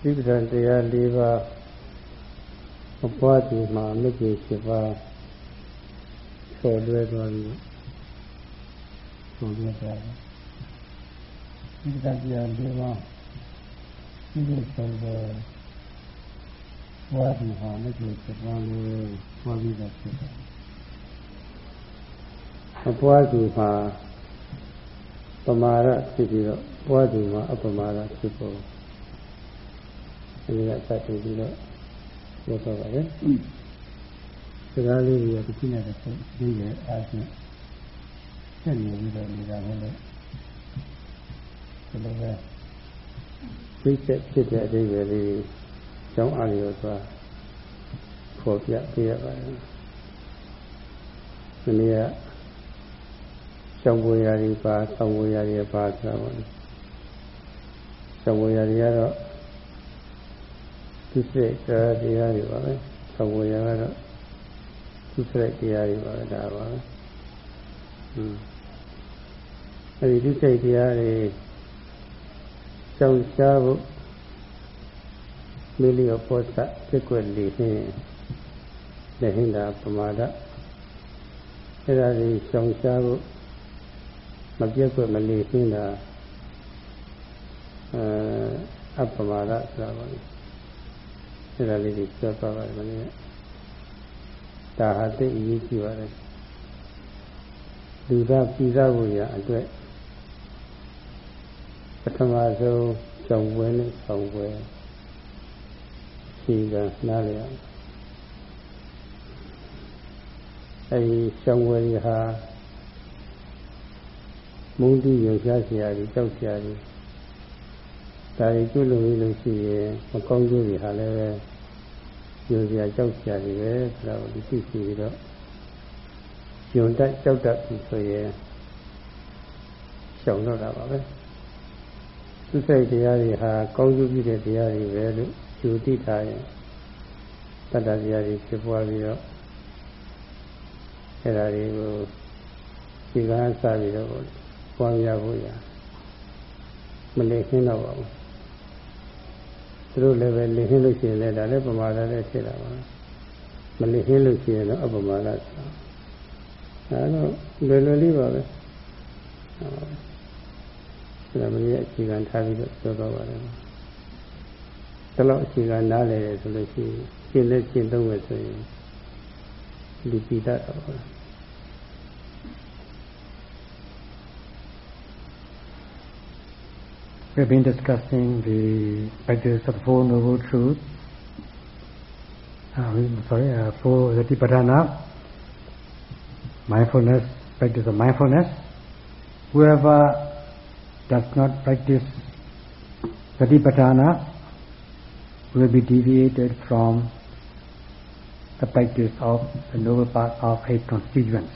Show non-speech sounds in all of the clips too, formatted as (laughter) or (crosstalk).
ဒီပဒံတရား၄ပါးမပွားသူမှာမြစ်ကြီး7ပါးဆော်လွဲသွားပြီးဆိုရတာဒီပဒံတရား၄ပါးဒီလိုဆိုတော့ပွားသူမှာမြစ်ကြီး7ပါးလို့ပွားပြီးတော့ဖြစ်တယ်မပွားသူမှာပမာရဖြစ်ပြီးတော့ပွားသူမှာအပမာရဖြစ်ပေါ် ဒီကစတင်ပြီးတော့ပြောတော့ပါလေစကားလေးတွေကတစ်ခုနဲ့တစ်ခုဒီရဲ့အားဖြင့်ဆက်နေပြီးတော့နေတာလည်းဒီလိုပဲသိချက်ဖြစ်တဲ့အသေးပဲလေးကျောင်းအားရောသွားဖော်ပြပြရပါတယ်ဒီနေ့ကကျောင်းပေါ်ရာတွေပါဆောင်းပေါ်ရာတွေပါဆိုတာပါကျောင်းပေါ်ရာတွေကတော့ သူစိတ်တရားတွေပါပဲဆောင်းပေါ်ရာကတော့သူစိတ်တရားတွေပါပဲဒါပါပဲอืมအဲဒီသူစိတ်တရားတွေကြောက်ရှားဖို့မိလျောပောသဖြစ်ွက်လေနှင်းလက်ဟင်တာပမာဒအဲ့ဒါကြီးရှောင်ရှားဖို့မပြတ်ွက်မလေနှင်းတာအဲအပမာဒဆိုတာပါလေ အဲ့ဒါလေးကိုပြောသွားပါတယ်မင်းကဒါဟာသိအရေးကြီးပါတယ်လူသားပြည်သားကိုရအတွက်ပထမဆုံးကြောင်ဝဲနဲ့ဆောင်ဝဲရှိကနားလည်အောင်အဲဒီဆောင်ဝဲဟာမုန်းတိရုပ်ရှားစရာတွေကြောက်စရာတွေ ဒါတွေကျွလို့လို့ရှိရင်မကောင်းကျိုးတွေဟာလည်းပဲကျိုးစရာကြောက်စရာတွေပဲဆိုတော့ဒီသိရှိပြီးတော့ကျုံတက်ကြောက်တတ်ပြီဆိုရင်ရှောင်တော့တာပါပဲသူစိတ်တရားတွေဟာကောင်းကျိုးပြည့်တဲ့တရားတွေပဲလို့ယူသိထားရင်တတ္တရားတွေဖြစ်ပွားပြီးတော့အဲ့ဒါတွေကိုဒီကန်းစပြီးတော့ပွားရဖို့ရမလေးခင်းတော့ပါဘူး သူတို့လည်းပဲလေခင်းလို့ရှိရင်လည်းဒါလည်းပမာဒလည်းဖြစ်တာပါမလေခင်းလို့ရှိရင်တော့အပမာဒဆိုတာအဲတော့လွယ်လွယ်လေးပါပဲအဲဒါမင်းရဲ့အခြေခံထားပြီးတော့ပြောတော့ပါတယ်ဒီလောက်အခြေခံနားလည်တယ်ဆိုလို့ရှိရင်ရှင်းလက်ရှင်းသုံးမယ်ဆိုရင်လူပိတတ်တော့ We've been discussing the practice of Four Noble Truths. Uh, sorry, uh, Four Satipatthana, mindfulness, practice of mindfulness. Whoever does not practice Satipatthana will be deviated from the practice of the noble part of eight constituents,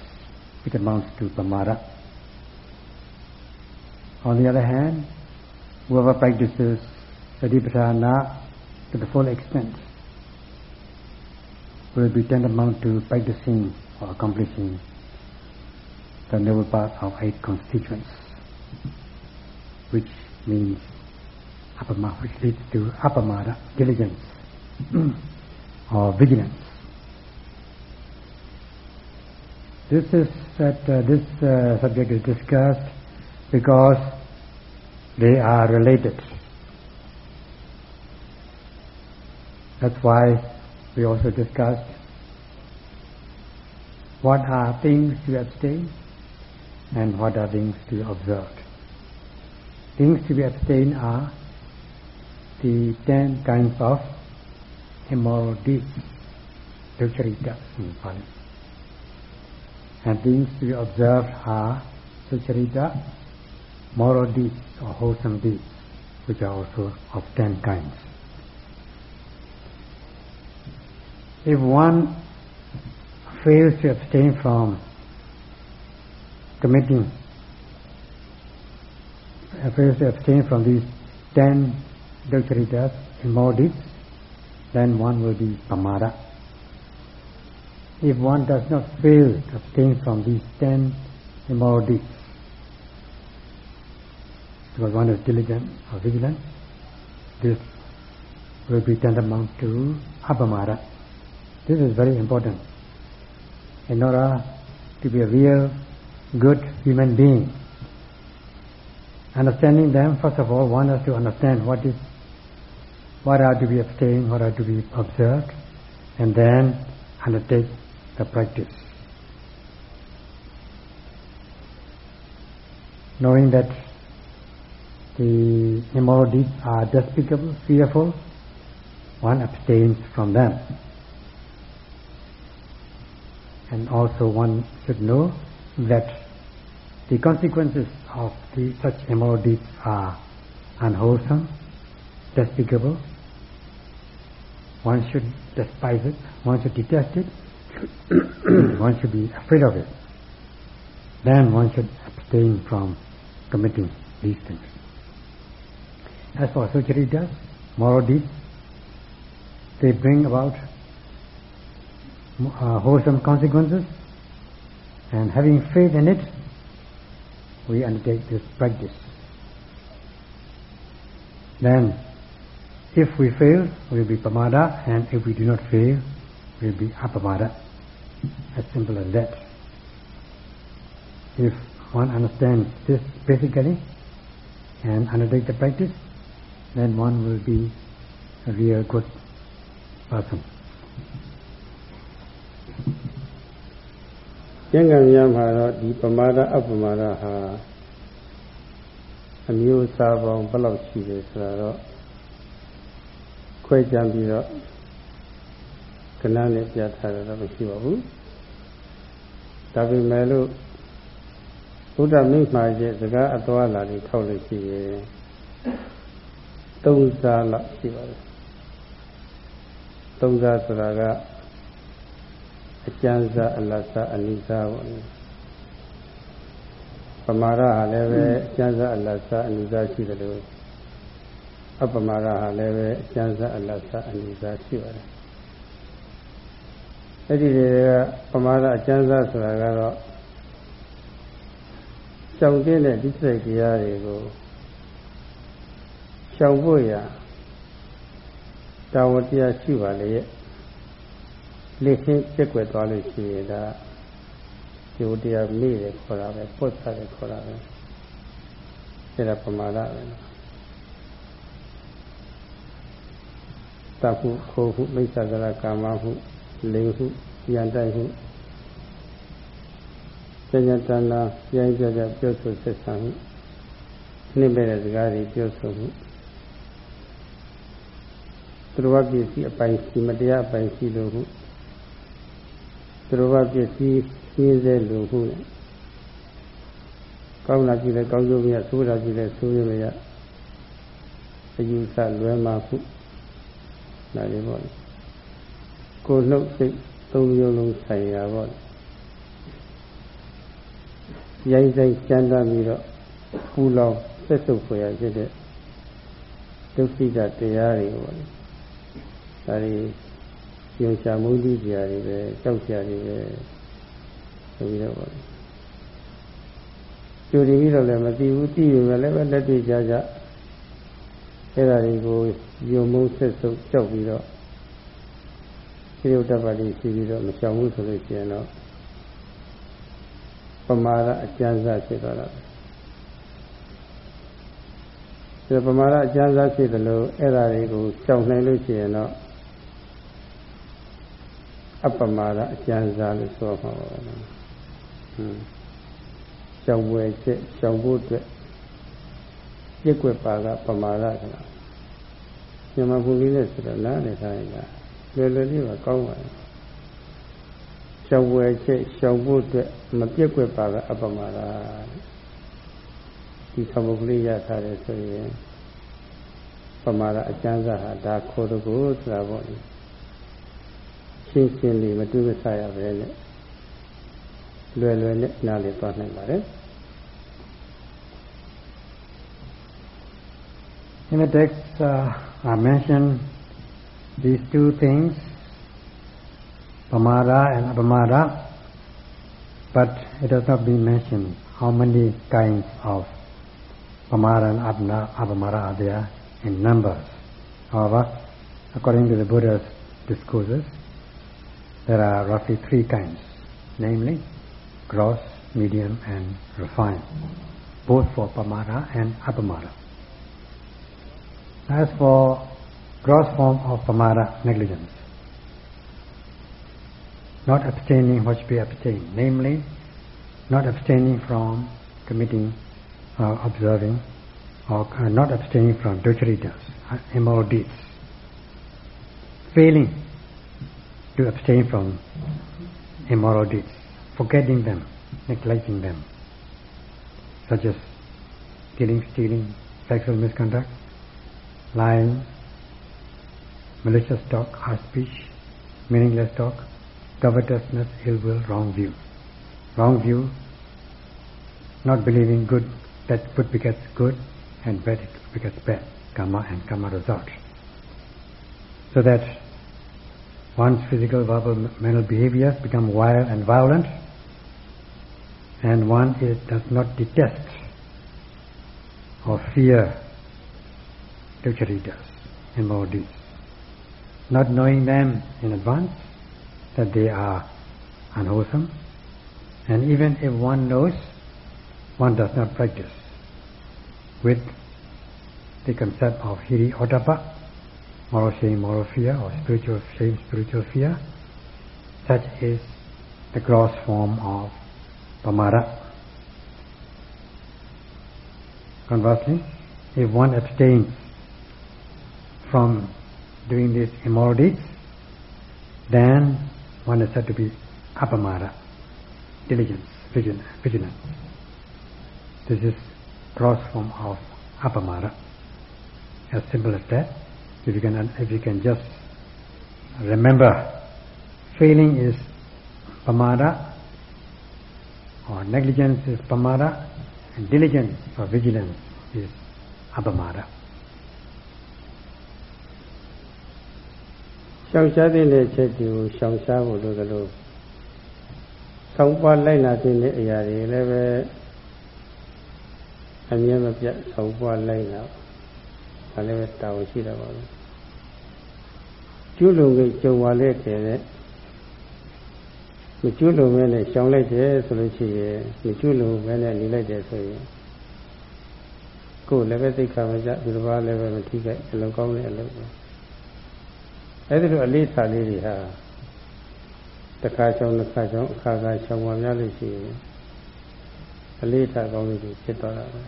which amounts to pamara. On the other hand, whoever practices Satipatthana to the full extent will be tantamount to practicing or accomplishing the noble part of eight constituents, which means apama, which leads to apamada, diligence (clears throat) or vigilance. This is that uh, this uh, subject is discussed because they are related. That's why we also discussed what are things to abstain and what are things to observe. Things to be abstained are the ten kinds of immoral deeds, ducharita in Pali. And things to be observed are sucharita, moral deeds or wholesome deeds, which are also of ten kinds. If one fails to abstain from committing, fails to abstain from these ten ducharitas, immoral deeds, then one will be pamada. If one does not fail to abstain from these ten immoral deeds, because one is diligent or vigilant, this will be tantamount to apamara. This is very important. In order to be a real good human being, understanding them, first of all, one has to understand what is, what are to be abstained, what are to be observed, and then undertake the practice. Knowing that the immoral deeds are despicable, fearful, one abstains from them. And also one should know that the consequences of the, such immoral deeds are unwholesome, despicable. One should despise it, one should detest it, (coughs) one should be afraid of it. Then one should abstain from committing these things. As for does, moral deeds, they bring about uh, wholesome consequences and having faith in it, we undertake this practice. Then, if we fail, we'll be pamada, and if we do not fail, we'll be apamada. As simple as that. If one understands this basically and undertake the practice, then one will be a real good person. ကျင့်ကံများမှာတော့ဒီပမာဒအပမာဒဟာအမျိုးအစားပေါင်းဘယ်လောက်ရှိတယ်ဆိုတာတော့ခွဲကြံပြီးတော့ကဏ္ဍနဲ့ပြထားတာတော့မရှိပါဘူးဒါပေမဲ့လို့ဘုရားမိမှာရဲ့စကားအသွားလာတွေထောက်လို့ရှိရင် သုံးစားလောက်ရှိပါတယ်သုံးစားဆိုတာကအကျဉ်းစားအလတ်စားအနိစားပေါ့ပမာရဟာလည်းပဲအကျဉ်းစားအလတ်စားအနိစားရှိတယ်လို့အပမာရဟာလည်းပဲအကျဉ်းစားအလတ်စားအနိစားရှိပါတယ်အဲ့ဒီတွေကပမာရအကျဉ်းစားဆိုတာကတော့ကြောင်တဲ့ဒီစိတ်တရားတွေကို ရှောင်ဖို့ရတာဝန်တရားရှိပါလေရဲ့လက်ခင်းပြက်ွက်သွားလို့ရှိရင်ဒါကျိုးတရားမေ့တယ်ခေါ်တာပဲပွတ်စားတယ်ခေါ်တာပဲအဲ့ဒါပမာဒပဲတခုခိုးဟုမိစ္ဆာကရကာမဟုလိန်ဟုယန္တိုက်ဟုစဉ္ညတနာရိုင်းကြကြပြောဆိုဆက်ဆံဟုနှိမ့်တဲ့စကားတွေပြောဆိုမှု သူတော်ပစ္စည်းအပိုင်ရှိမတရားအပိုင်ရှိလို့ဟုသူတော်ပစ္စည်းရှင်းစေလို့ဟုကောင်းလာကြည့်လဲကောင်းကျိုးမရဆိုးတာကြည့်လဲဆိုးရမရအယူဆလွဲမှာဟုဒါလေးပေါ့ကိုနှုတ်စိတ်သုံးမျိုးလုံးဆိုင်ရာပေါ့ရိုင်းဆိုင်ကျမ်းသာပြီးတော့ပူလောင်ဆက်စုပ်ဖွယ်ရဖြစ်တဲ့ဒုက္ခိတတရားတွေပေါ့ ဒါတွေယုံရှာမုန်းတိကြတွေပဲကြောက်ကြတွေပဲဆိုပြီးတော့ပေါ့ကျူတည်ပြီးတော့လည်းမသိဘူးသိရင်လည်းပဲလက်တွေ့ကြကြအဲ့ဒါတွေကိုယုံမုန်းဆက်စုပ်ကြောက်ပြီးတော့စိရုတ်တပ္ပတိရှိပြီးတော့မရှောင်ဘူးဆိုလို့ရှိရင်တော့ပမာဒအကျဉ်းစားဖြစ်သွားတော့ဒီပမာဒအကျဉ်းစားဖြစ်တယ်လို့အဲ့ဒါတွေကိုရှောင်နိုင်လို့ရှိရင်တော့ အပမာဒအကျဉ်းစားလို့ဆိုပါပါတော့ဟွန်းရှောင်ဝယ်ချက်ရှောင်ဖို့အတွက်ပြက်ွက်ပါကပမာဒဆိုတာမြန်မာပုံလေးနဲ့ဆိုတော့နားနေထားရင်ကလွယ်လွယ်လေးပါကောင်းပါလားရှောင်ဝယ်ချက်ရှောင်ဖို့အတွက်မပြက်ွက်ပါကအပမာဒဒီသဘောကလေးရထားတယ်ဆိုရင်ပမာဒအကျဉ်းစားဟာဒါခေါ်တကူဆိုတာပေါ့လေ ရှင်းရှင်းလေးမတွေ့မဆရပဲနဲ့လွယ်လွယ်နဲ့နားလည်သွားနိုင်ပါတယ် In the text, uh, I mentioned these two things, pamara and apamara, but it does not be mentioned how many kinds of pamara and apamara are there in numbers. However, according to the Buddha's discourses, there are roughly three kinds, namely gross, medium and refined, both for pamada and apamada. As for gross form of pamada negligence, not abstaining what should be abstained, namely not abstaining from committing or observing or uh, not abstaining from ducharitas, uh, immoral deeds, failing to abstain from immoral deeds, forgetting them, neglecting them, such as killing, stealing, sexual misconduct, lying, malicious talk, harsh speech, meaningless talk, covetousness, ill will, wrong view. Wrong view, not believing good, that good begets good and bad begets bad, karma and karma results. So that one's physical, verbal, mental behaviors become wild and violent and one is, does not detest or fear ducharitas, immoral deeds. Not knowing them in advance, that they are unwholesome, and even if one knows, one does not practice with the concept of hiri otapa, moral shame, moral fear, or spiritual shame, spiritual fear. Such is the gross form of pamada. Conversely, if one abstains from doing these immoral deeds, then one is said to be apamada, diligence, vigilance. This is gross form of apamada. As simple as that. If you can, if you can just remember, failing is pamada, or negligence is pamada, and diligence or vigilance is apamada. ရှောင်ရှားတဲ့ချက်တွေကိုရှောင်ရှားဖို့လိုသလိုဆောင်းပွားလိုက်လာတဲ့အရာတွေလည်းပဲအမြဲမပြတ်ဆောင်းပွားလိုက်လာဒါ လည်းပဲတာဝန်ရှိတာပါပဲကျွလုံကြီးကြုံပါလေတဲ့နဲ့မကျွလုံမဲနဲ့ရှောင်လိုက်တယ်ဆိုလို့ရှိရင်မကျွလုံမဲနဲ့နေလိုက်တယ်ဆိုရင်ကိုယ်လည်းပဲသိခါမကြဒီတစ်ပါးလည်းပဲမထိခိုက်အလုံးကောင်းတဲ့အလုပ်ပဲအဲ့ဒီလိုအလေးစားလေးတွေဟာတစ်ခါချောင်းတစ်ခါချောင်းအခါခါချောင်းပါများလို့ရှိရင်အလေးထားကောင်းလေးတွေဖြစ်သွားတာပဲ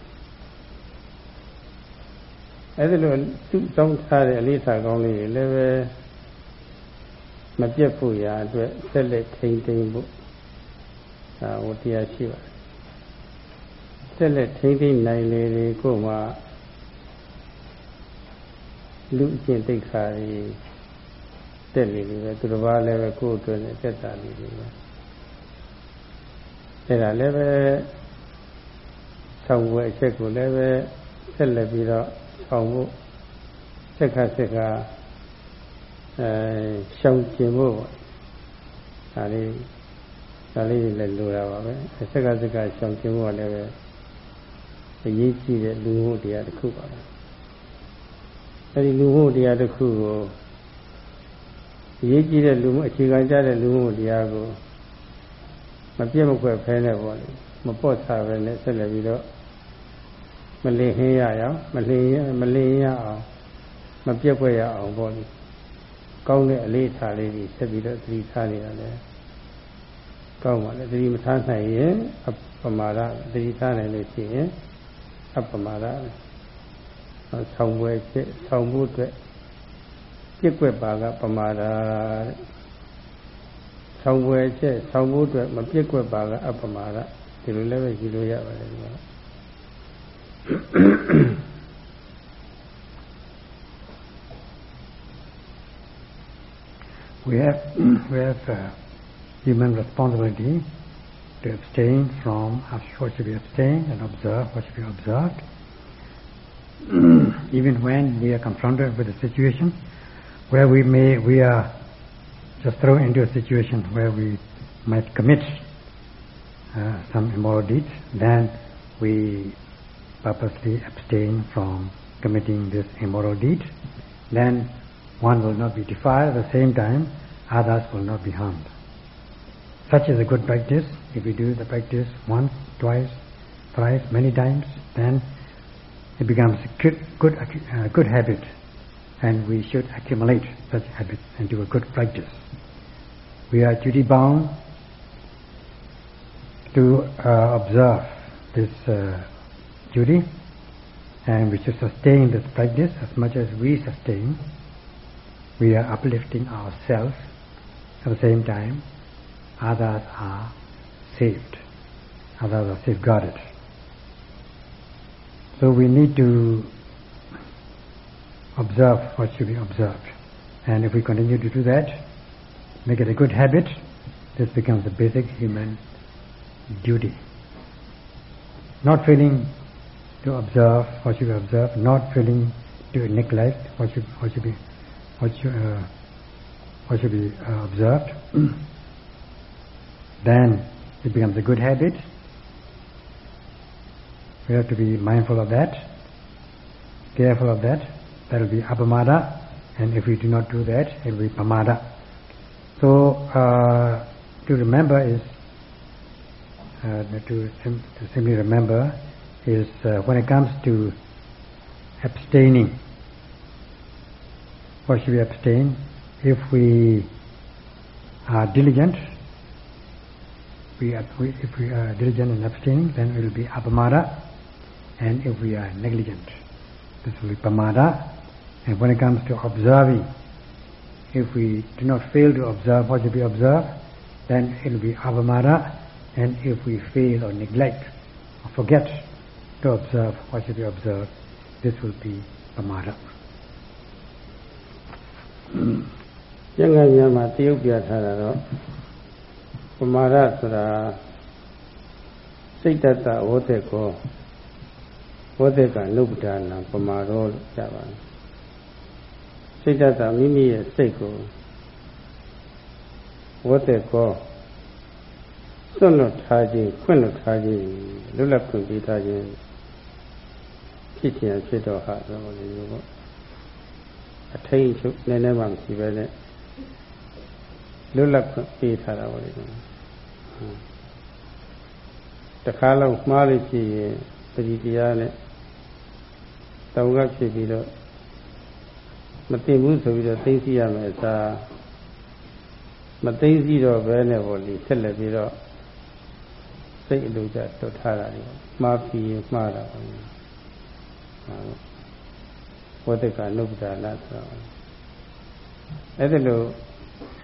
အဲ့ဒီလိုသူ့တောင်းထားတဲ့အလေးထားကောင်းလေးတွေလည်းပဲမပြတ်ဖို့ရာအတွက်ဆက်လက်ထိန်သိမ်းဖို့ဒါဟိုတရားရှိပါတယ်ဆက်လက်ထိန်သိမ်းနိုင်လေလေကို့မှာလူအကျင့်တိတ်ခါတွေတက်နေပြီပဲသူတစ်ပါးလည်းပဲကိုယ့်အတွက်နဲ့တက်တာနေပြီပဲအဲ့ဒါလည်းပဲဆောင်းဝဲအချက်ကိုလည်းပဲဆက်လက်ပြီးတော့ ဆောင်းဖို့စက်ခါစက်ခါအဲရှောင်ကျင်ဖို့ဒါလေးဒါလေးလည်းလိုတာပါပဲစက်ကစက်ကရှောင်ကျင်ဖို့လည်းပဲအရေးကြီးတဲ့လူမှုတရားတစ်ခုပါပဲအဲဒီလူမှုတရားတစ်ခုကိုအရေးကြီးတဲ့လူမှုအခြေခံကြတဲ့လူမှုတရားကိုမပြတ်မကွက်ဖဲနဲ့ပေါ့လေမပေါ့ချပဲနဲ့ဆက်လက်ပြီးတော့ မလင်ဟင်းရအောင်မလင်မလင်ရအောင်မပြတ်ကွက်ရအောင်ပေါ့လေကောင်းတဲ့အလေးထားလေးကြီးဆက်ပြီးတော့သတိထားနေတာလေကောင်းပါလေသတိမထားနိုင်ရင်အပမာဒသတိထားနိုင်လို့ရှိရင်အပမာဒဆောင်းပွဲဖြစ်ဆောင်းမှုအတွက်ပြစ်ွက်ပါကပမာဒဆောင်းပွဲချက်ဆောင်းမှုအတွက်မပြစ်ွက်ပါကအပမာဒဒီလိုလည်းပဲကြည့်လို့ရပါတယ်ဒီမှာ (clears throat) we have (clears throat) we have uh, human responsibility to abstain from what should be abstained and observe what should be observed. (clears throat) Even when we are confronted with a situation where we may we are just thrown into a situation where we might commit uh, some immoral deeds, then we purposely abstain from committing this immoral deed. Then one will not be defiled, at the same time, others will not be harmed. Such is a good practice. If we do the practice once, twice, thrice, many times, then it becomes a good, good, uh, good habit, and we should accumulate such habit into a good practice. We are duty bound to uh, observe this uh, duty, and we should sustain this practice as much as we sustain. We are uplifting ourselves at the same time. Others are saved. Others are safeguarded. So we need to observe what should be observed. And if we continue to do that, make it a good habit, this becomes the basic human duty. Not failing to observe what should be observed, not feeling to neglect what should, what should be what should, uh, what should be uh, observed, (clears throat) then it becomes a good habit we have to be mindful of that, careful of that. That will be apamada, and if we do not do that, it will be pamada. So uh, to remember is uh, to, sim to simply remember is uh, when it comes to abstaining. What should we abstain? If we are diligent, we, if we are diligent in abstaining, then it will be apamada and if we are negligent. This will be pamada. And when it comes to observing, if we do not fail to observe what should be observed, then it will be avamada. And if we fail or neglect or forget to observe what should be observed, this will be pamada. ကျန်ကညမှာတရုပ်ပြထားတာတော့ပမာဒဆိုတာစိတ်တတဝတ်တဲ့ကောဝသေကနုပ္ပဒါနပမာရောလို့ကြပါမယ်စိတ်တတ်တာမိမိရဲ့စိတ်ကိုဝသေကောစွန့်လွတ်ထားခြင်းခွင့်လွတ်ထားခြင်းလွတ်လပ်ခွင့်ပေးထားခြင်း ဖြစ်ခြင်းဖြစ်တော့ဟာဆိုလို့မျိုးပေါ့အထိန်ချုပ်နည်းနည်းမှမရှိပဲနဲ့လွတ်လပ်ခွင့်ပေးထားတာပေါ့လေတခါလုံးမှားလို့ဖြစ်ရင်ပရိတရားနဲ့တောင်ကဖြစ်ပြီးတော့မသိဘူးဆိုပြီးတော့သိသိရမယ်အစားမသိသိတော့ဘဲနဲ့ဟောလေဆက်လက်ပြီးတော့စိတ်အလိုကျတွတ်ထားတာလေမှားပြီးမှားတာပေါ့ ဝတ္တကနုပ္ပဒါနဆိုတော့အဲ့ဒါလို့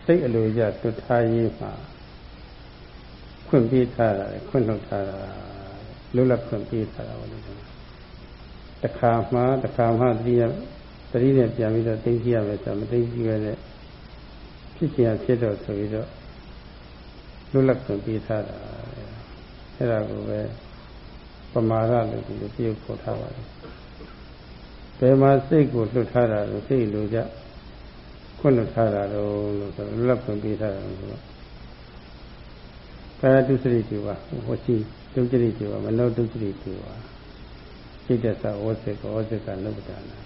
စိတ်အလိုကျတွတ်ထားရေးမှာခွင့်ပေးထားတာခွင့်ထုတ်ထားတာလွတ်လပ်ခွင့်ပေးထားတာပေါ့လေတခါမှတခါမှသတိရသတိနဲ့ပြန်ပြီးတော့သိသိရမယ်ဆိုမသိသိရတဲ့ဖြစ်ချင်ဖြစ်တော့ဆိုပြီးတော့လွတ်လပ်ခွင့်ပေးထားတာအဲ့ဒါကိုပဲပမာဒလို့ဒီလိုပြုခေါ်ထားပါတယ် ဘယ်မှာစိတ်ကိုလွတ်ထားတာလို့စိတ်လိုကြခွင့်လွတ်ထားတာလို့လို့ဆိုလွတ်လပ်ခွင့်ပေးထားတာလို့ဆိုတော့ကာယတုစရိတေဝဟောရှိဒုစရိတေဝမနောဒုစရိတေဝစိတ်တသဝစေကဝစေကလုပ္ပဒါနာ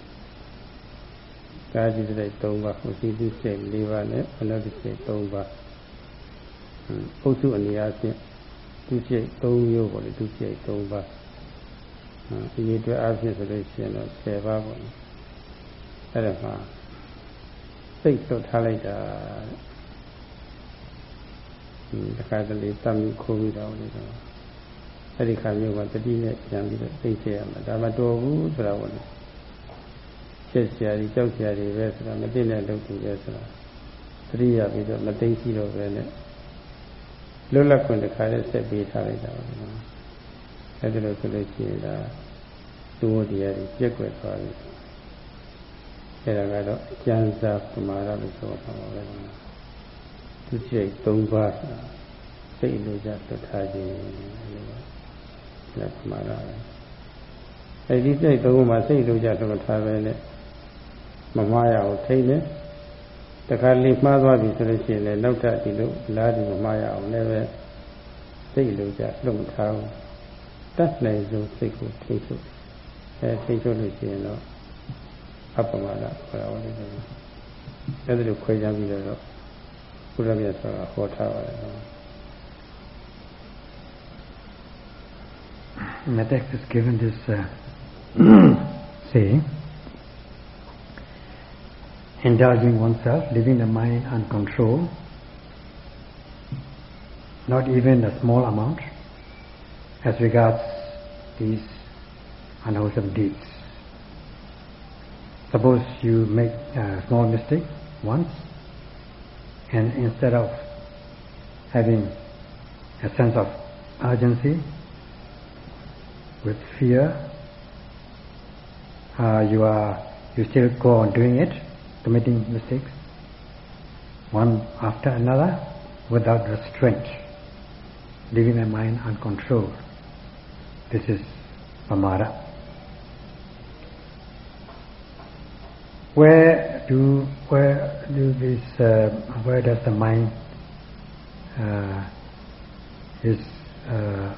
ကာจิตစိတ်၃ပါးဟိုစီတုစိတ်၄ပါးနဲ့အနုတ္တစိတ်၃ပါးပုစုအနေအချင်းသူစိတ်၃မျိုးပေါ့လေသူစိတ်၃ပါး ဒီရအတွက်အဖြစ်ဆိုလို့ရှိရင်တော့10ပါးပေါ့လေအဲ့ဒါမှာစိတ်လွတ်ထားလိုက်တာဒီတစ်ခါတလေတမ်းခိုးပြီးတော့လေတော့အဲ့ဒီခါမျိုးမှာတတိနဲ့ပြန်ပြီးတော့သိစေရမှာဒါမှတော်ဘူးဆိုတာပေါ့လေချက်ဆရာကြီးကြောက်ဆရာကြီးပဲဆိုတာမသိတဲ့လုပ်သူပဲဆိုတာတတိယပြီးတော့မသိရှိတော့ပဲနဲ့လွတ်လပ်ခွင့်တစ်ခါနဲ့ဆက်ပေးထားလိုက်တာပါ အဲ့ဒါလို့ဆိုလို့ရှိရင်ဒါသူ့တရားကြီးပြက်ကွက်သွားပြီအဲ့ဒါကတော့ကျမ်းစာပမာဒလို့ဆိုပါပါပဲသူစိတ်၃ပါးစိတ်လိုကြတွထားခြင်းလက်မှားတာအဲဒီစိတ်သုံးမှာစိတ်လိုကြတော့ထားပဲနဲ့မမှားရအောင်ထိနေတခါလေးမှားသွားပြီဆိုလို့ရှိရင်လည်းနောက်ထပ်ဒီလိုလားဒီမမှားရအောင်လည်းပဲစိတ်လိုကြလုံထားအောင် တတ်နိုင်ဆုံးစိတ်ကိုထိချုပ်အဲထိချုပ်လို့ရှိရင်တော့အပ္ပမဒခေါ်ရပါလိမ့်မယ် အဲ့ဒါလိုခွဲခြားပြီးတော့ဘုရားမြတ်စွာဟောထားပါတယ် In the text is given this uh, (clears throat) saying, indulging oneself, leaving the mind uncontrolled, not even a small amount, as regards these unwholesome deeds. Suppose you make a small mistake once, and instead of having a sense of urgency with fear, uh, you are you still go on doing it, committing mistakes, one after another, without restraint, leaving the mind uncontrolled. This is Amara. Where do where do this uh, where does the mind uh, is uh,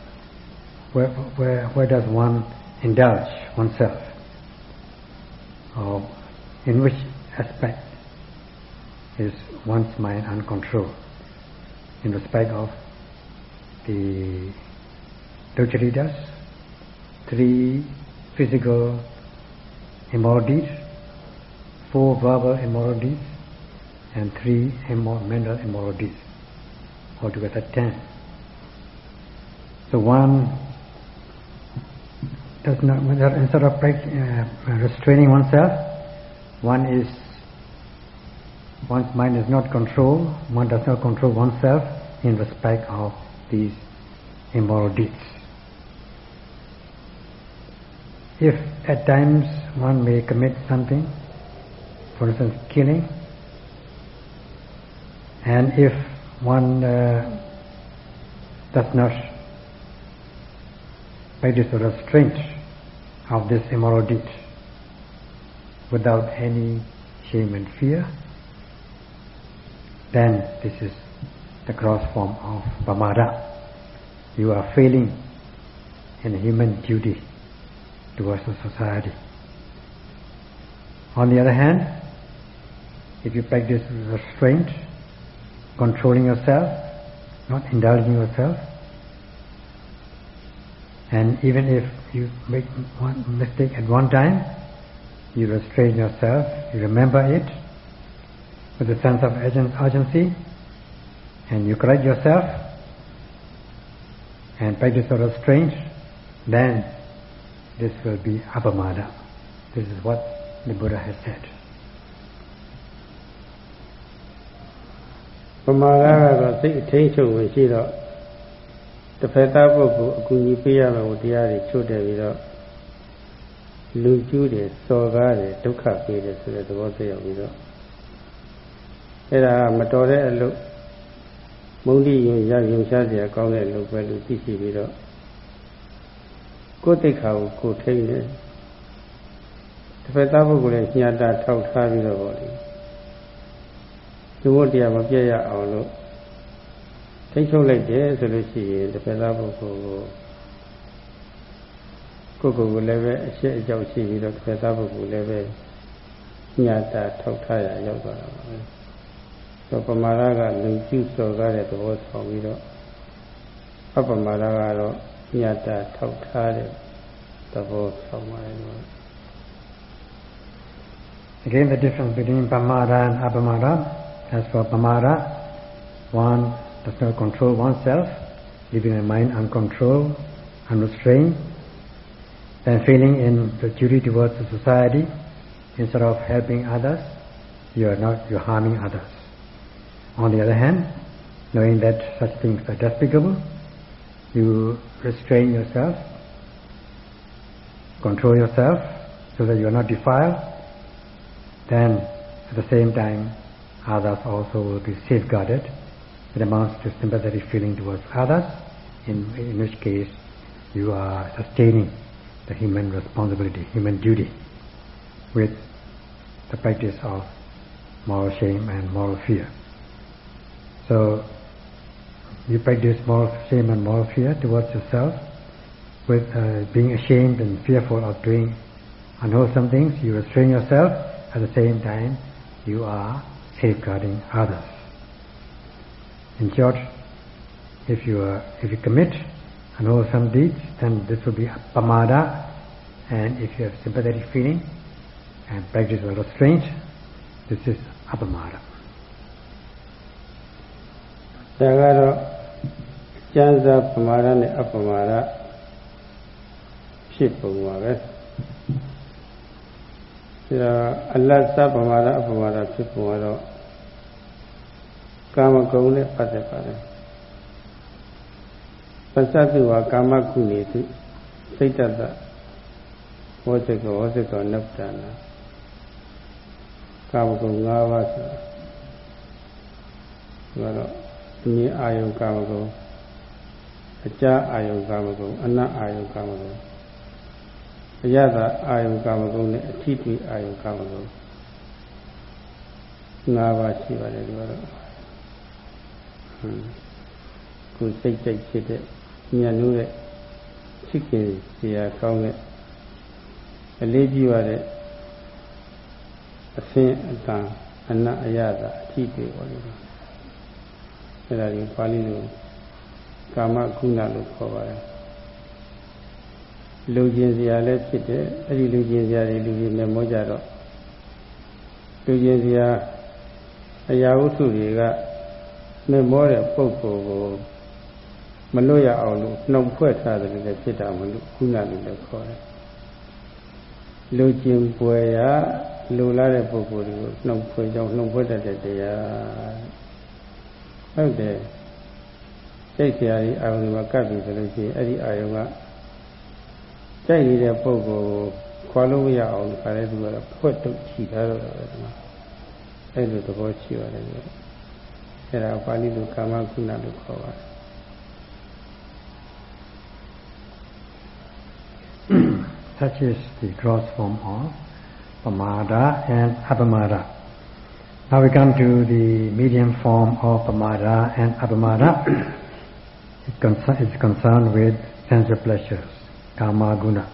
where, where where does one indulge oneself? Or in which aspect is one's mind uncontrolled? In respect of the Dojaridas, three physical immoral deeds, four verbal immoral deeds, and three mental immoral deeds. Altogether ten. So one does not, instead of uh, restraining oneself, one is, one's mind is not controlled, one does not control oneself in respect of these immoral deeds. If at times one may commit something, for instance killing, and if one uh, does not practice the restraint of this immoral deed without any shame and fear, then this is the gross form of pamada. You are failing in human duty towards the society. On the other hand, if you practice restraint, controlling yourself, not indulging yourself, and even if you make one mistake at one time, you restrain yourself, you remember it with a sense of urgency, and you correct yourself, and practice the restraint, then this will be apamada. This is what the Buddha has said. ပမာဒကတော့စိတ်အထိန်ချုပ်ဝင်ရှိတော့တစ်ဖက်သားပုဂ္ဂိုလ်အကူအညီပေးရမယ်တရားတွေချုပ်တယ်ပြီးတော့လူကျူးတယ်စော်ကားတယ်ဒုက္ခပေးတယ်ဆိုတဲ့သဘောသက်ရောက်ပြီးတော့အဲ့ဒါမတော်တဲ့အလုပ်မုန်းတိရင်ရရင်ရှားเสียကောင်းတဲ့အလုပ်ပဲလို့သိရှိပြီးတော့ ကိုယ်တိတ်ခါကိုကိုထိန်တယ်တစ်ဖက်သားပုဂ္ဂိုလ်ရဲ့ညှာတာထောက်ထားပြီးတော့ဗောလေသူဝတ်တရားမပြည့်ရအောင်လို့ထိတ်ချုပ်လိုက်တယ်ဆိုလို့ရှိရင်တစ်ဖက်သားပုဂ္ဂိုလ်ကိုကိုယ်ကိုယ်လည်းပဲအရှိအကြောက်ရှိပြီးတော့တစ်ဖက်သားပုဂ္ဂိုလ်လည်းပဲညှာတာထောက်ထားရရောက်သွားတာပါပဲဆိုပမာဒကလူကျုစော်ကားတဲ့သဘောဆောင်ပြီးတော့အပမာဒကတော့ ညှာတာထောက်ထားတဲ့သဘောဆောင်ပါတယ်လို့ Again, the difference between pamada and apamada. As for pamada, one does not control oneself, leaving the mind uncontrolled, unrestrained, then feeling in the duty towards the society, instead of helping others, you are not, you're harming others. On the other hand, knowing that such things are despicable, you restrain yourself, control yourself, so that you are not defiled, then at the same time others also will be safeguarded. It amounts to sympathetic feeling towards others, in, in which case you are sustaining the human responsibility, human duty, with the practice of moral shame and moral fear. So you practice moral shame and moral fear towards yourself, with uh, being ashamed and fearful of doing unwholesome things, you restrain yourself at the same time, you are safeguarding others. In short, if you, are, if you commit unwholesome deeds, then this will be pamada, and if you have sympathetic feeling and practice of restraint, this is apamada. ဒါကတော့ ကျမ်းစာပမာဒနဲ့အပမာဒဖြစ်ပုံပါပဲဒါအလတ်သပမာဒအပမာဒဖြစ်ပုံကတော့ကာမဂုဏ်နဲ့ပတ်သက်ပါတယ်ပစ္စတုဟာကာမကုနေတုစိတ်တတဝဇ္ဇကဝဇ္ဇကနုပ္ပန္နာကာမဂုဏ်၅ပါးဆိုတာဒါတော့မြင်အာယုကာမဂုဏ် အကြအာယုကာမဂုဏ်အနတ်အာယုကာမဂုဏ်အယတာအာယုကာမဂုဏ်နဲ့အထိတွေ့အာယုကာမဂုဏ်၅ပါးရှိပါတယ်ဒီကတော့ဟွန်းကိုစိတ်ကြိုက်ဖြစ်တဲ့ညံ့လို့တဲ့ချစ်ခင်စရာကောင်းတဲ့အလေးပြုရတဲ့အဆင်းအတန်အနတ်အယတာအထိတွေ့ပါလိမ့်မယ်အဲ့ဒါကြီးပါဠိလို ကာမကုဏလို့ခေါ်ပါတယ်လူကျင်စရာလည်းဖြစ်တယ်အဲ့ဒီလူကျင်စရာတွေလူကြီးနဲ့မောကြတော့လူကျင်စရာအရာဝတ္ထုတွေကမေမောတဲ့ပုဂ္ဂိုလ်ကိုမလွတ်ရအောင်လို့နှုံဖွဲ့ထားတယ်လည်းဖြစ်တာမလို့ကုဏလို့လည်းခေါ်တယ်လူကျင်ပွယ်ရလူလာတဲ့ပုဂ္ဂိုလ်တွေကိုနှုံဖွဲ့ကြောင်းနှုံဖွဲ့တတ်တဲ့တရားဟုတ်တယ် စိတ်ဆရာကြီးအာယုံကကပ်ပြီဆိုလို့ရှိရင်အဲ့ဒီအာယုံကကြိုက်နေတဲ့ပုံကိုခွာလို့မရအောင်ခါတဲ့သူကတော့ဖွက်တုတ်ချီထားတော့တယ်ဒီမှာအဲ့လိုသဘောရှိပါတယ်အဲ့ဒါပါဠိလိုကာမကုဏလို့ခေါ်ပါတယ် such is the gross form of pamada and apamada Now we come to the medium form of pamada and apamada. Is concerned with sensual pleasures, kama guna.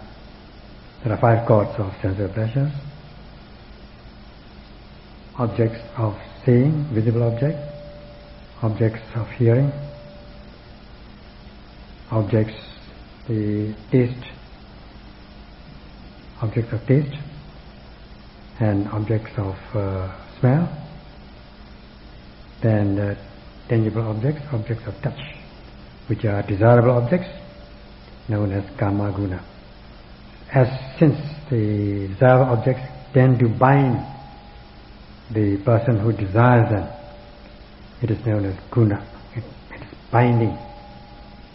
There are five chords of sensual pleasures. Objects of seeing, visible objects, objects of hearing, objects, the taste, objects of taste, and objects of uh, smell, then the tangible objects, objects of touch, which are desirable objects, known as kama guna. As since the desirable objects tend to bind the person who desires them, it is known as guna. It, it is binding,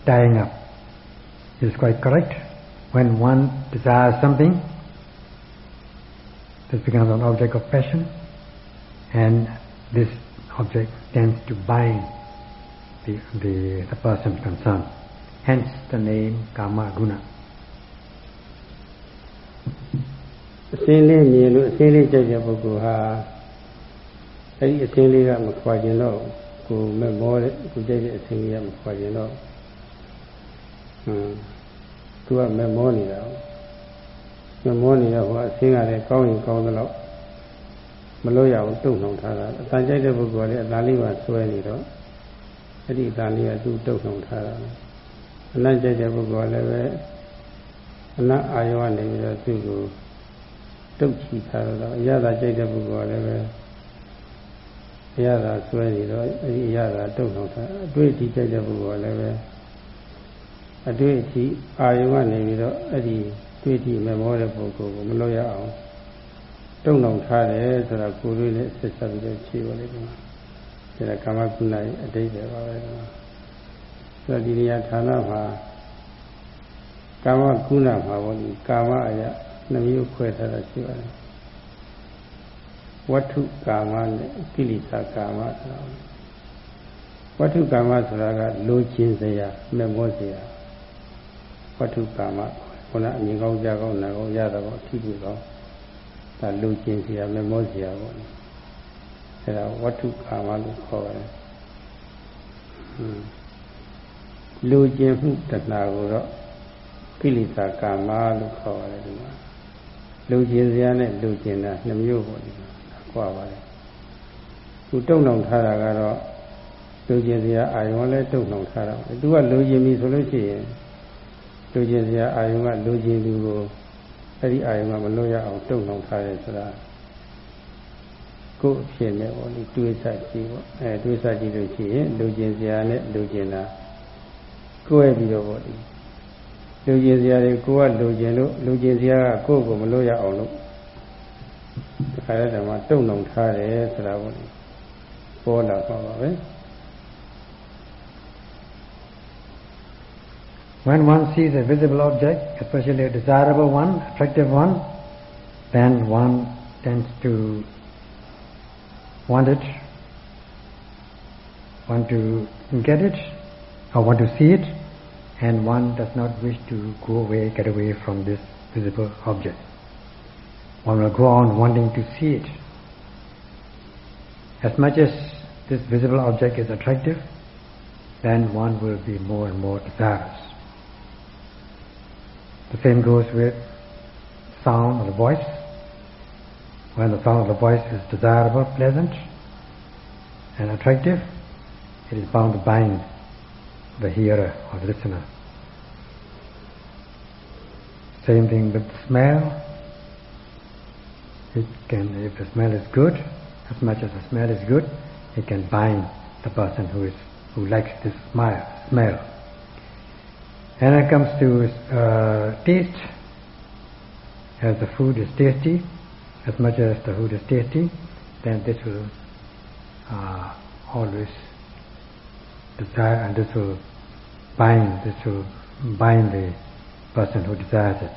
tying up. It is quite correct. When one desires something, this becomes an object of passion, and this object tends to bind the, the, the person concerned. Hence the name Kama Guna. အစင်းလေးမြင်လို့အစင်းလေးကြိုက်တဲ့ပုဂ္ဂိုလ်ဟာအဲ့ဒီအစင်းလေးကမခွာကျင်တော့ကိုမမောတဲ့ကိုကြိုက်တဲ့အစင်းလေးကမခွာကျင်တော့ဟမ်သူကမမောနေတာမမောနေတော့ဟိုအစင်းကလည်းကောင်းရင်ကောင်းသလောက်မလို့ရအောင်တုံ့နှောင်ထားတာအတန်ကြိုက်တဲ့ပုဂ္ဂိုလ်ကလည်းအတန်လေးပါဆွဲနေတော့ အဲ့ဒီအတန်လေးကသူ့တုံ့နှောင်ထားတာအနတ်ကြိုက်တဲ့ပုဂ္ဂိုလ်ကလည်းပဲအနတ်အာယောကနေပြီးတော့သူ့ကိုတုတ်ချီထားတော့အရသာကြိုက်တဲ့ပုဂ္ဂိုလ်ကလည်းပဲအရသာဆွဲနေတော့အဲ့ဒီအရသာတုံ့နှောင်ထားအတွေ့အထိကြိုက်တဲ့ပုဂ္ဂိုလ်ကလည်းပဲအတွေ့အထိအာယုံကနေပြီးတော့အဲ့ဒီတွေ့အထိမမောတဲ့ပုဂ္ဂိုလ်ကိုမလို့ရအောင်တုံ့နှောင်ထားတယ်ဆိုတာကိုယ်တွေနဲ့ဆက်ဆက်ပြီးတော့ခြေပါလိမ့်မယ်။ ဒါကကာမကုဏရဲ့အတိတ်ပဲပါပဲ။ဆိုတော့ဒီနေရာဌာနမှာကာမကုဏမှာဘောဒီကာမအရာနှမျိုးခွဲထားတာရှိပါတယ်။ဝတ္ထုကာမနဲ့ကိလေသာကာမဆိုတာဝတ္ထုကာမဆိုတာကလိုချင်စရာမဲ့မောစရာဝတ္ထုကာမခုနအမြင်ကောင်းကြကောင်းနာကောင်းရတာပေါ့အထီးကြီးကောင်းဒါလူကျင်စရာမမောစရာပေါ့ အဲဒါဝတ္ထုကာမလို့ခေါ်တယ်လူကျင်မှုတဏှာကိုတော့ကိလေသာကာမလို့ခေါ်ရတယ်ဒီမှာလူကျင်စရာနဲ့လူကျင်တာနှစ်မျိုးပေါ့ဒီမှာကွာပါတယ်သူတုံနှောင်ထားတာကတော့လူကျင်စရာအာယုံလည်းတုံနှောင်ထားတာသူကလူကျင်ပြီဆိုလို့ရှိရင်လူကျင်စရာအာယုံကလူကျင်သူကိုအဲ့ဒီအာယုံကမလွတ်ရအောင်တုံနှောင်ထားတယ်ဆိုတာ ကိုယ်အဖြစ်နဲ့ပေါ့ဒီတွေးစားကြည့်ပေါ့အဲတွေးစားကြည့်လို့ရှိရင်လူကျင်စရာနဲ့လူကျင်တာကိုယ်ပြီးတော့ပေါ့ဒီလူကျင်စရာတွေကိုယ်ကလူကျင်လို့လူကျင်စရာကကိုယ့်ကိုမလွတ်ရအောင်လို့ဒီခါရတဲ့မှာတုံနှောင်ထားတယ်ဆိုတာပေါ့ဒီပေါ်လာပါပါပဲ When one sees a visible object, especially a desirable one, attractive one, then one tends to want it, want to get it, or want to see it, and one does not wish to go away, get away from this visible object. One will go on wanting to see it. As much as this visible object is attractive, then one will be more and more desirous. The same goes with sound or voice. When the sound of the voice is desirable, pleasant, and attractive, it is bound to bind the hearer or the listener. Same thing with the smell. It can, if the smell is good, as much as the smell is good, it can bind the person who is who likes this smile, smell. And it comes to uh, taste, as the food is tasty, as much as the food is tasty, then this will uh, always desire and this will bind, this will bind the person who desires it.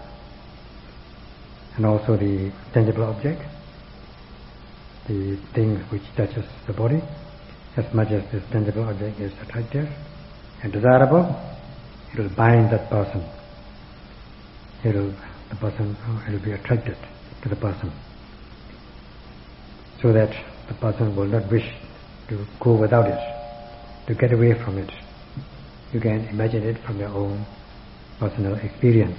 And also the tangible object, the thing which touches the body, as much as this tangible object is attractive and desirable, it will bind that person. It will, the person will be attracted to the person. So that the person will not wish to go without it, to get away from it. You can imagine it from your own personal experience.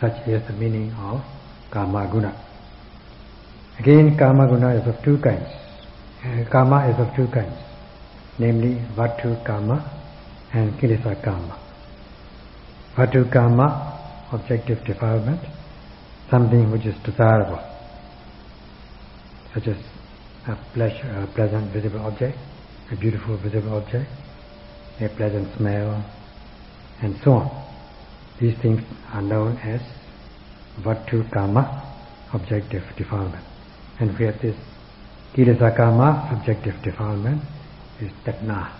Such is the meaning of Kama Guna. Again, Kama Guna is of two kinds. Uh, karma is of two kinds, namely Vatu Kama and Kilesa karma. Vatu Kama, objective defilement, something which is desirable, such as a, pleasure, a pleasant visible object, a beautiful visible object, a pleasant smell, and so on. These things are known as Vatu Kama, objective defilement. And we have this Kilesa Kama, subjective defilement, is Tatna,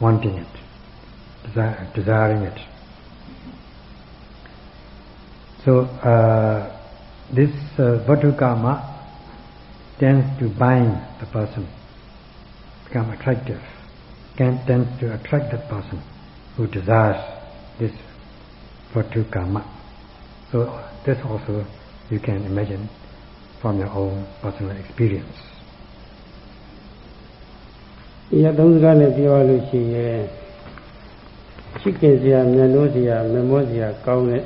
wanting it, desiring it. So uh, this uh, Vatu Kama tends to bind the person, become attractive, can tends to attract that person who desires this Vatu Kama. So this also you can imagine from your own personal experience. ဒီရသုံးစကားနဲ့ပြောရလို့ရှိရင်ချစ်ခင်စရာမျက်နှိုးစရာမမောစရာကောင်းတဲ့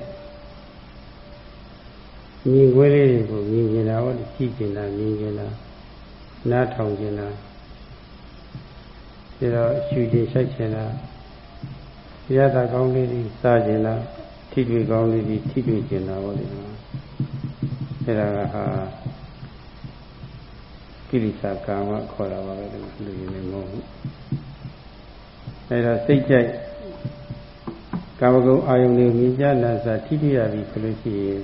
မြင်ခွဲလေးတွေကိုမြင်ကျင်တာဟောကြည့်ကျင်တာမြင်ကျင်တာနားထောင်ကျင်တာပြီးတော့ရှူကျင်ဆိုင်ကျင်တာရတာကောင်းလေးတွေစားကျင်တာထိတွေ့ကောင်းလေးတွေထိတွေ့ကျင်တာဟောဒီမှာအဲဒါကဟာကိရိစာကာမခေါ်တာပါပဲဒီမှာလူရင်းနေမဟုတ်ဘူးအဲဒါစိတ်ကြိုက်ကာမဂုဏ်အာယုန်တွေမြင်ကြနာစာထိထိရပြီဆိုလို့ရှိရင်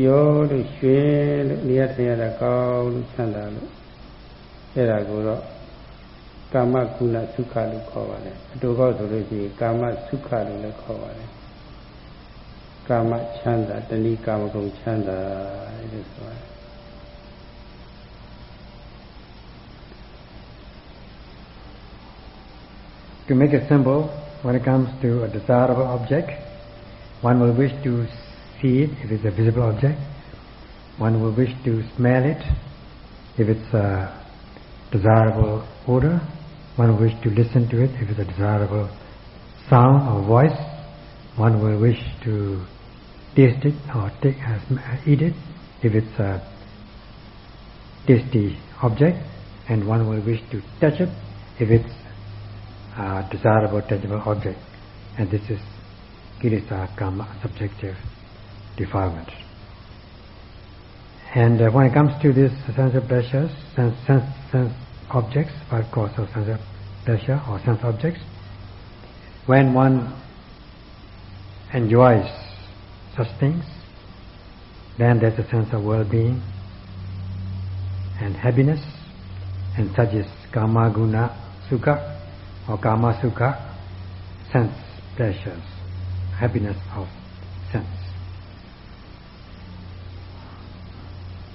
ပြောလို့ရွှဲလို့နေရာထိုင်ရတာကောင်းလို့ချမ်းသာလို့အဲ့ဒါကိုတော့ကာမကုဏသုခလို့ခေါ်ပါတယ်အတူကောက်ဆိုလို့ရှိရင်ကာမသုခလို့လည်းခေါ်ပါတယ်ကာမချမ်းသာတဏိကာမဂုဏ်ချမ်းသာလို့ဆိုပါတယ် To make it simple, when it comes to a desirable object, one will wish to see it if it's a visible object. One will wish to smell it if it's a desirable odor. One will wish to listen to it if it's a desirable sound or voice. One will wish to taste it or take, uh, eat it if it's a tasty object. and one will wish to touch it if it's a desirable, tangible object. And this is kilesa, karma, subjective defilement. And uh, when it comes to this sense of pleasures, sense, sense, sense objects, five causes of sense of pleasure or sense objects, when one enjoys such things, then there's a sense of well-being and happiness, and such is kama guna sukha or kama sukha, sense pleasures, happiness of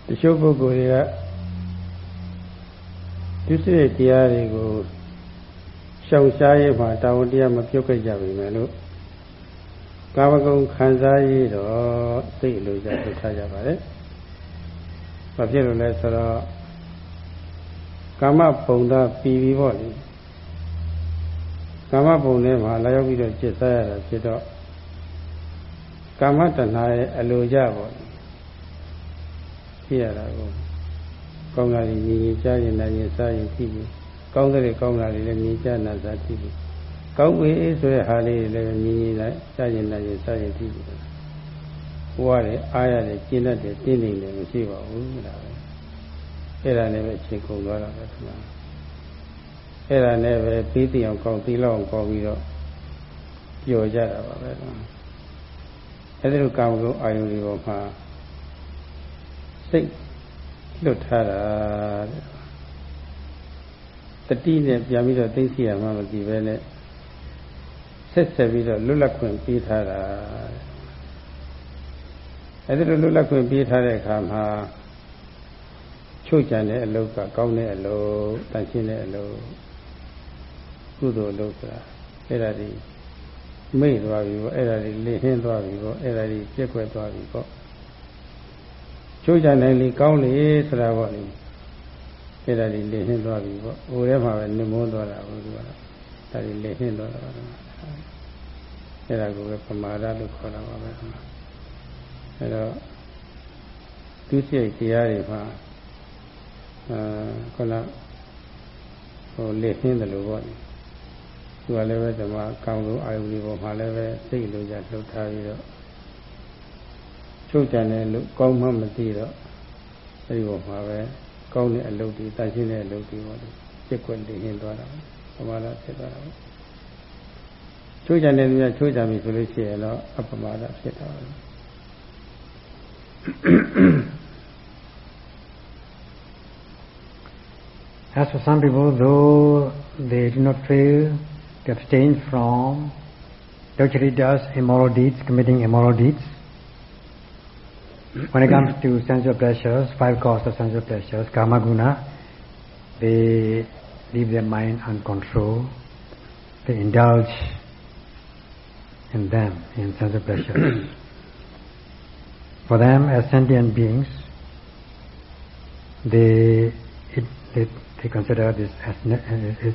တချို့ပုဂ္ဂိုလ်တွေကဒုစရိုက်တရားတွေကိုရှောင်ရှားရေးမှာတာဝန်တရားမပြုတ်ခဲ့ကြပြီမယ်လို့ကာမဂုဏ်ခံစားရတော့စိတ်လိုကြထုတ်ထားကြပါတယ်။ဘာဖြစ်လို့လဲဆိုတော့ကာမပုံသားပြီးပြီးပေါ့လေ။ကာမပုံထဲမှာလာရောက်ပြီးတော့จิตစားရတာဖြစ်တော့ကာမတဏှာရဲ့အလိုကြပေါ့လေ။ ဖြစ်ရတာကိုကောင်းတာကြီးညီညီကြားရင်လည်းရင်စားရင်ဖြစ်ပြီးကောင်းတဲ့ကောင်းတာတွေလည်းမြင်ကြနာစားဖြစ်ပြီးကောင်းပြီဆိုတဲ့ဟာလေးတွေလည်းမြင်ရင်လည်းစားရင်လည်းစားရင်ဖြစ်ပြီးဘဝတွေအားရတယ်ကျင့်တတ်တယ်တင်းနေတယ်မရှိပါဘူးဒါပဲအဲ့ဒါနဲ့ပဲချိန်ကုန်သွားတာပဲဒီမှာအဲ့ဒါနဲ့ပဲပြီးတိအောင်ကောင်းပြီးလောက်အောင်ကောင်းပြီးတော့ပျော်ကြတာပါပဲအဲ့ဒီလိုကာမဂုဏ်အာယုန်တွေပေါ်မှာ စိတ်လွတ်ထားတာတတိနဲ့ပြန်ပြီးတော့သိသိရမှမကြည့်ပဲနဲ့ဆက်ဆက်ပြီးတော့လွတ်လပ်ခွင့်ပေးထားတာအဲဒီလိုလွတ်လပ်ခွင့်ပေးထားတဲ့အခါမှာချို့ကြံတဲ့အလုပ်ကကောင်းတဲ့အလုပ်တန်ရှင်းတဲ့အလုပ်ကုသိုလ်အလုပ်ဆိုတာအဲ့ဒါဒီမိတ်သွားပြီပေါ့အဲ့ဒါဒီလေဟင်းသွားပြီပေါ့အဲ့ဒါဒီပြက်ွက်သွားပြီပေါ့ ချိုးချနိုင်လေကောင်းလေဆိုတာပေါ့လေအဲ့ဒါဒီလေဟင်းသွားပြီပေါ့ဟိုထဲမှာပဲနေမွန်းသွားတာဘုရားဒါဒီလေဟင်းသွားတာပါအဲ့ဒါကိုပဲပမာဒလို့ခေါ်တာပါပဲအဲ့တော့သူစိတ်တရားတွေမှာအာခုနဟိုလေဟင်းတယ်လို့ပေါ့လေသူကလည်းပဲဓမ္မကောင်းလို့အာယုန်ဒီပေါ်မှာလည်းပဲစိတ်လိုကြလှုပ်ထားပြီးတော့ ချုပ်ကြတယ်လို့ကောင်းမှမသိတော့အဲဒီပေါ်မှာပဲကောင်းတဲ့အလုပ်တွေတန်ရှင်းတဲ့အလုပ်တွေပေါ့လေစိတ်ကွက်တည်ရင်သွားတာပမာဒဖြစ်သွားတာပေါ့ချိုးကြတယ်လူကချိုးကြပြီဆိုလို့ရှိရင်တော့အပမာဒဖြစ်တာပါ As for some people, though they do not fail to abstain from debauchery does immoral deeds, committing immoral deeds, when it comes to sensual pleasures, five causes of sensual pleasures, karma guna, they leave their mind uncontrolled, they indulge in them, in sensual pleasures. (clears throat) For them, as sentient beings, they, it, they, they consider this as,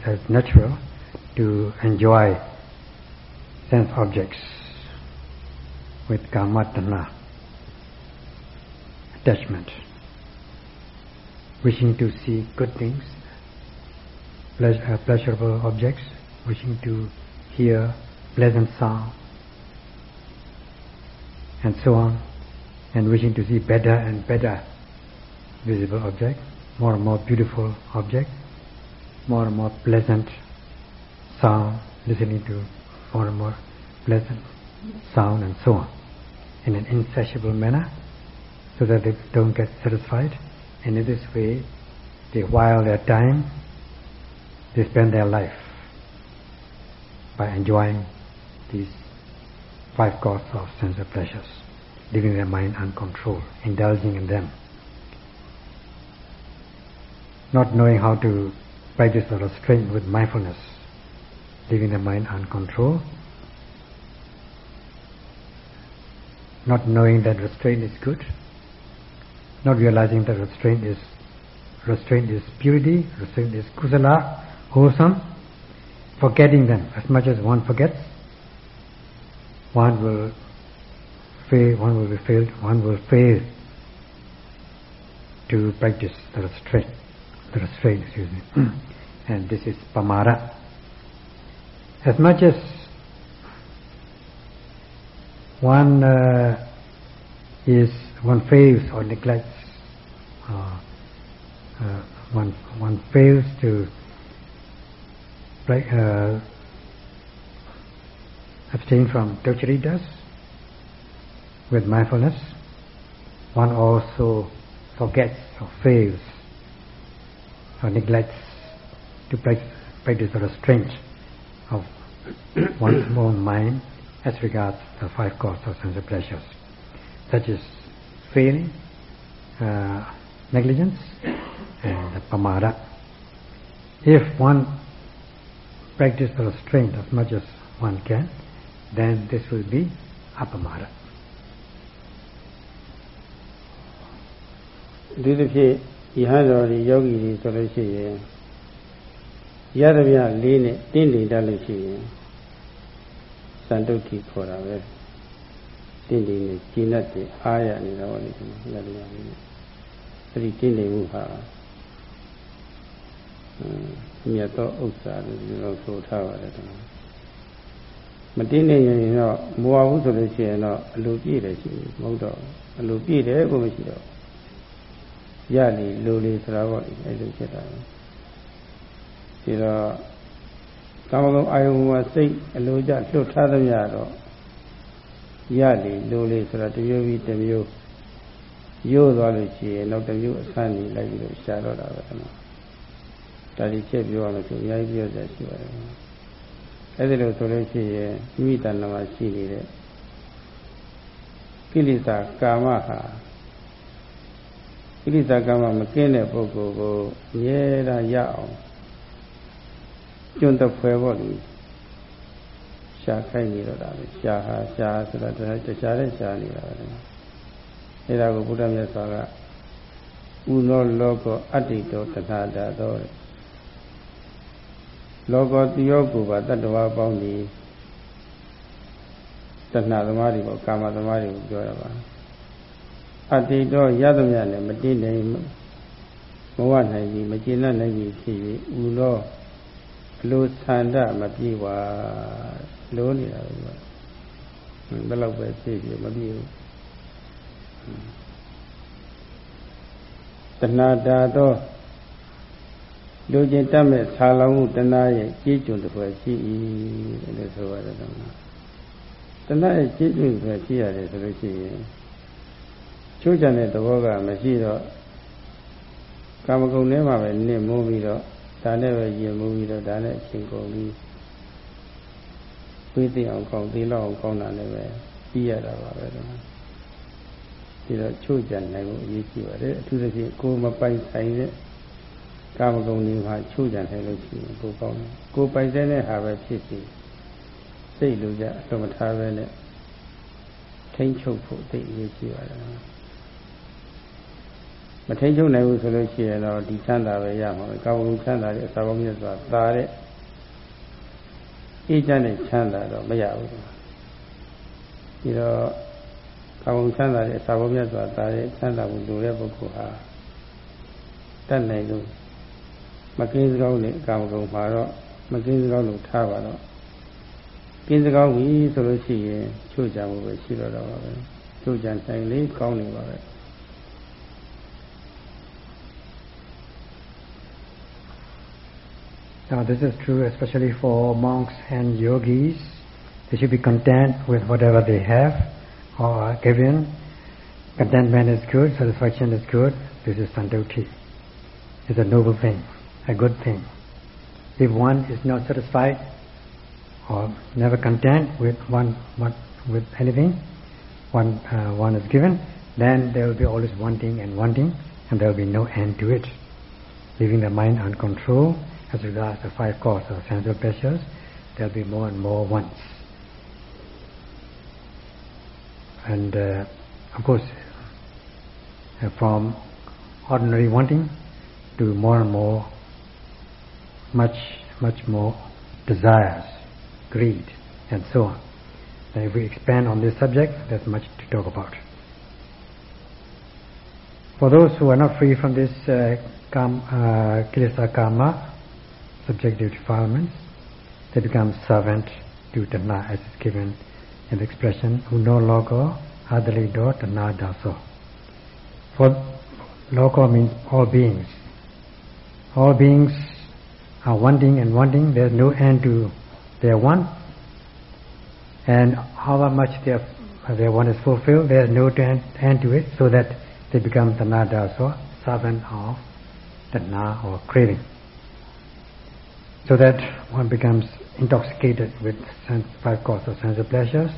as natural to enjoy sense objects with karma attachment, wishing to see good things, uh, pleasurable objects, wishing to hear pleasant sound, and so on, and wishing to see better and better visible object, more and more beautiful object, more and more pleasant sound, listening to more and more pleasant sound and so on, in an insatiable manner, so that they don't get satisfied. And in this way, they while their time, they spend their life by enjoying these five causes of sense of pleasures, leaving their mind uncontrolled, indulging in them, not knowing how to practice the restraint with mindfulness, leaving their mind uncontrolled, not knowing that restraint is good, not realizing that restraint is restraint is purity, restraint is kusala, wholesome, forgetting them as much as one forgets, one will fail, one will be failed, one will fail to practice the restraint the restraint, excuse me. (clears throat) and this is pamara. As much as one uh, is one fails or neglects, uh, uh, one one fails to uh, abstain from does with mindfulness, one also forgets or fails or neglects to practice the restraint of one's (coughs) own mind as regards the five causes of sense pleasures, such as failing, uh, negligence, and pamada. If one practices the restraint as much as one can, then this will be apamada. ဒီတစ်ဖြစ်ယဟန်တော်တွေယောဂီတွေဆိုလို့ရှိရင်ရသမျှလေးနဲ့တင်းနေတတ်လို့ရှိရင်စံတုတ်တိခေါ်တာပဲ တင်းနေနေကျင့်တတ်တဲ့အားရနေတော့လေဒီရသမျှလေးနဲ့အဲ့ဒီတင်းနေမှုဟာမြတ်သောဥစ္စာလို့ဒီလိုဆိုထားပါတယ်ကွာမတင်းနေရင်တော့မဝဘူးဆိုလို့ရှိရင်တော့အလိုပြည့်တယ်ရှိမဟုတ်တော့အလိုပြည့်တယ်ကိုမရှိတော့ရလေလိုလေဆိုတာပေါ့အဲ့လိုဖြစ်တာဒီတော့ကာမဂုဏ်အာယုံမှာစိတ်အလိုကြလွတ်ထားသမျှတော့ ရလေလိုလေဆိုတာတမျိုးပြီးတမျိုးရိုးသွားလို့ရှိရင်နောက်တစ်မျိုးအဆန်းနေလိုက်ပြီးတော့ရှာတော့တာပဲအဲ့မှာဒါဒီချက်ပြောရမယ်ဆိုအများကြီးပြောကြရှိပါတယ်အဲ့ဒီလိုဆိုလို့ရှိရင်မိတဏ္ဍမှာရှိနေတဲ့ကိလေသာကာမဟာကိလေသာကာမမကင်းတဲ့ပုဂ္ဂိုလ်ကိုအမြဲတမ်းရအောင်ကျွန်းတဖွဲပေါ့လေ ရှာခိုင်းနေတော့တာလေရှာဟာရှာဆိုတာတခြားတဲ့ရှာနေတာပဲအဲဒါကိုဘုရားမြတ်စွာကဥနောလောကောအတ္တိတောတထာတာသောလောကောတိယောကိုပါတတ္တဝါပေါင်းဒီတဏှာသမားတွေပေါ့ကာမသမားတွေကိုပြောရပါအတ္တိတောရသမျှနဲ့မတည်နိုင်မဝနိုင်ပြီမကျေနပ်နိုင်ပြီဖြစ်၍ဥလောအလိုဆန္ဒမပြေပါ လိုနေတာပဲဘယ်လောက်ပဲဖြစ်ဖြစ်မပြေဘူးတဏှာတာတော့လူကျင်တတ်မဲ့ဆာလောင်မှုတဏှာရဲ့ကြီးကျုံတစ်ဖွဲ့ရှိ၏လို့ဆိုရတယ်တော့တဏှာရဲ့ကြီးကျုံတစ်ဖွဲ့ရှိရတယ်ဆိုလို့ရှိရင်ချိုးချံတဲ့သဘောကမရှိတော့ကာမဂုဏ်ထဲမှာပဲနစ်မိုးပြီးတော့ဒါနဲ့ပဲယဉ်မိုးပြီးတော့ဒါနဲ့အချိန်ကုန်ပြီး ဝိသိအောင်ကောင်းသိလောက်အောင်ကောင်းတာလည်းပဲပြီးရတာပါပဲတော့ဒီတော့ချိုးချံနိုင်ဖို့အရေးကြီးပါတယ်အထူးသဖြင့်ကိုယ်မပိုင်ဆိုင်တဲ့ကာမဂုဏ်တွေမှာချိုးချံနိုင်လို့ရှိရင်ကိုကောင်းတယ်ကိုယ်ပိုင်တဲ့ဟာပဲဖြစ်စီစိတ်လိုကြအလွန်မထားပဲနဲ့ထိမ့်ချုပ်ဖို့သိအရေးကြီးပါတယ်မထိန်ချုပ်နိုင်ဘူးဆိုလို့ရှိရင်တော့ဒီချမ်းသာပဲရမှာပဲကာဝုချမ်းသာတဲ့အစာပေါင်းမြတ်စွာသာတဲ့ အေးချမ်းတဲ့ချမ်းသာတော့မရဘူးဒီတော့ကာဝုချမ်းသာတဲ့အစာပေါင်းမြတ်စွာသာတဲ့ချမ်းသာမှုလိုတဲ့ပုဂ္ဂိုလ်ဟာတတ်နိုင်လို့မကင်းစကောင်းနဲ့ကာမဂုဏ်မှာတော့မကင်းစကောင်းလို့ထားပါတော့ကင်းစကောင်းပြီဆိုလို့ရှိရင်ချို့ကြမှုပဲရှိတော့တော့ပါပဲချို့ကြဆိုင်လေးကောင်းနေပါပဲ Now this is true especially for monks and yogis. They should be content with whatever they have or are given. Contentment is good, satisfaction is good. This is santoti. It's a noble thing, a good thing. If one is not satisfied or never content with one, one with anything, one uh, one is given, then there will be always wanting and wanting, and there will be no end to it. Leaving the mind uncontrolled as regards the five causes of sensual pleasures, there'll be more and more wants. And uh, of course, uh, from ordinary wanting to more and more, much, much more desires, greed, and so on. And if we expand on this subject, there's much to talk about. For those who are not free from this uh, karma, uh, kilesa karma, subjective defilements, they become servant to Dana as is given in the expression Uno logo adalido Dana daso. For logo means all beings. All beings are wanting and wanting, there's no end to their want. And however much their, their want is fulfilled, there's no end to it, so that they become tanada, so servant of tana or craving. So that one becomes intoxicated with sense, five causes of sense pleasures,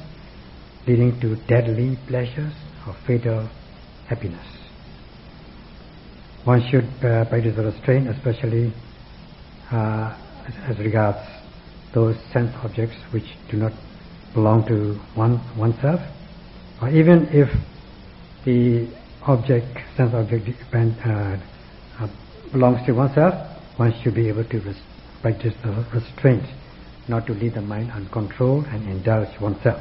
leading to deadly pleasures or fatal happiness. One should uh, practice restraint, especially uh, as, as regards those sense objects which do not belong to one oneself, or even if the object, sense object depend, uh, uh, belongs to oneself, one should be able to res- practice the restraint, not to lead the mind uncontrolled and indulge oneself.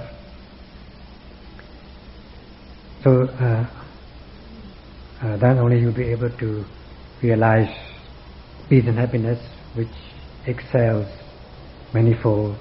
So uh, uh, then only you'll be able to realize peace and happiness which excels manifold